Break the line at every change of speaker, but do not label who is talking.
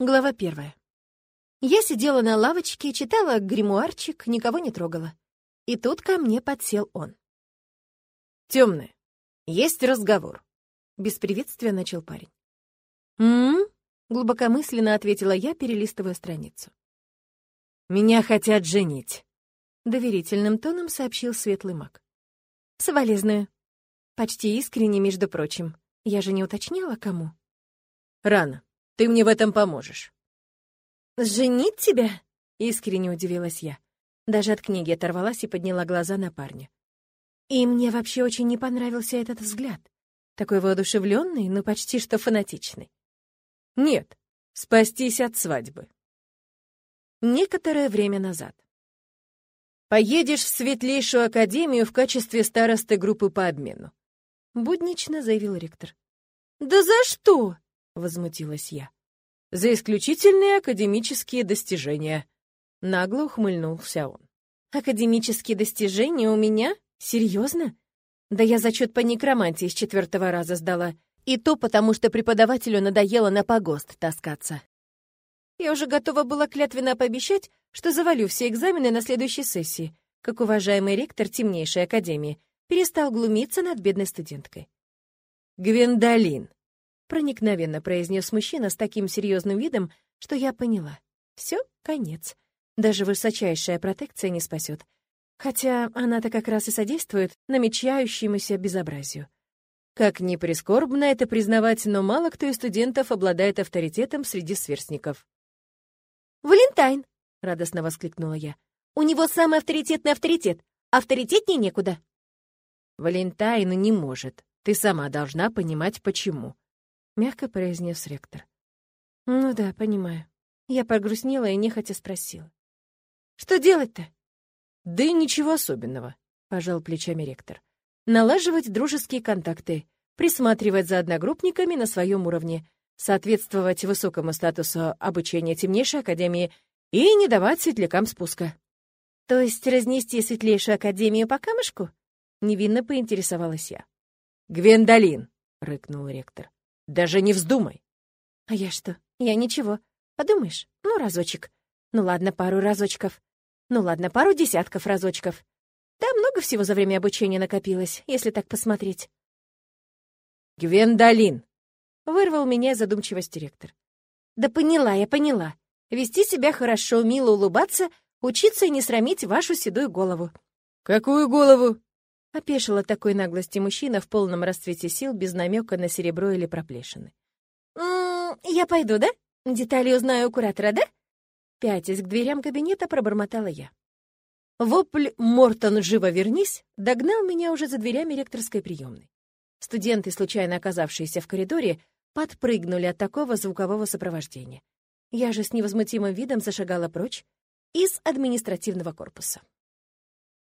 Глава первая. Я сидела на лавочке, читала гримуарчик, никого не трогала. И тут ко мне подсел он.
Темная, есть разговор.
Без приветствия начал парень. «М-м-м?» глубокомысленно ответила я, перелистывая страницу.
«Меня хотят женить», —
доверительным тоном сообщил светлый маг. «Соболезную. Почти искренне, между прочим. Я же не уточняла, кому».
«Рано. Ты мне в этом поможешь».
«Женить тебя?» — искренне удивилась я. Даже от книги оторвалась и подняла глаза на парня. И мне вообще очень не понравился этот взгляд. Такой воодушевленный, но почти что фанатичный.
«Нет, спастись от свадьбы».
Некоторое время назад.
«Поедешь в Светлейшую Академию в качестве старосты группы по обмену», —
буднично заявил ректор. «Да за что?» Возмутилась я.
За исключительные академические достижения, нагло ухмыльнулся он.
Академические достижения у меня? Серьезно? Да я зачет по некромантии с четвертого раза сдала. И то потому, что преподавателю надоело на погост таскаться. Я уже готова была клятвенно пообещать, что завалю все экзамены на следующей сессии, как уважаемый ректор темнейшей академии перестал глумиться над бедной студенткой.
«Гвиндолин»,
проникновенно произнес мужчина с таким серьезным видом, что я поняла. Все, конец. Даже высочайшая протекция не спасет. Хотя она-то как раз и содействует намечающемуся безобразию. Как ни прискорбно это признавать, но мало кто из студентов обладает авторитетом среди сверстников. «Валентайн!» — радостно воскликнула я. «У него самый авторитетный авторитет. Авторитетнее некуда».
«Валентайн не может. Ты сама должна понимать, почему»,
мягко произнес ректор. Ну да, понимаю. Я погрустнела и нехотя спросила. Что делать-то?
Да и ничего особенного, пожал плечами ректор.
Налаживать дружеские контакты, присматривать за одногруппниками на своем уровне, соответствовать высокому статусу обучения темнейшей академии и не давать светлякам спуска. То есть разнести светлейшую академию по камушку? Невинно поинтересовалась я.
«Гвендолин!» — рыкнул ректор. Даже не вздумай.
А я что? Я ничего. Подумаешь, ну, разочек. Ну ладно, пару разочков. Ну ладно, пару десятков разочков. Да много всего за время обучения накопилось, если так посмотреть.
Гвендолин!
Вырвал меня из задумчивости ректор. Да поняла я, поняла. Вести себя хорошо, мило улыбаться, учиться и не срамить вашу седую голову.
Какую голову?
Опешила такой наглости мужчина в полном расцвете сил, без намека на серебро или проплешины. «М -м, «Я пойду, да? Детали узнаю у куратора, да?» Пятясь к дверям кабинета, пробормотала я. Вопль «Мортон, живо вернись!» догнал меня уже за дверями ректорской приемной. Студенты, случайно оказавшиеся в коридоре, подпрыгнули от такого звукового сопровождения. Я же с невозмутимым видом зашагала прочь из административного корпуса.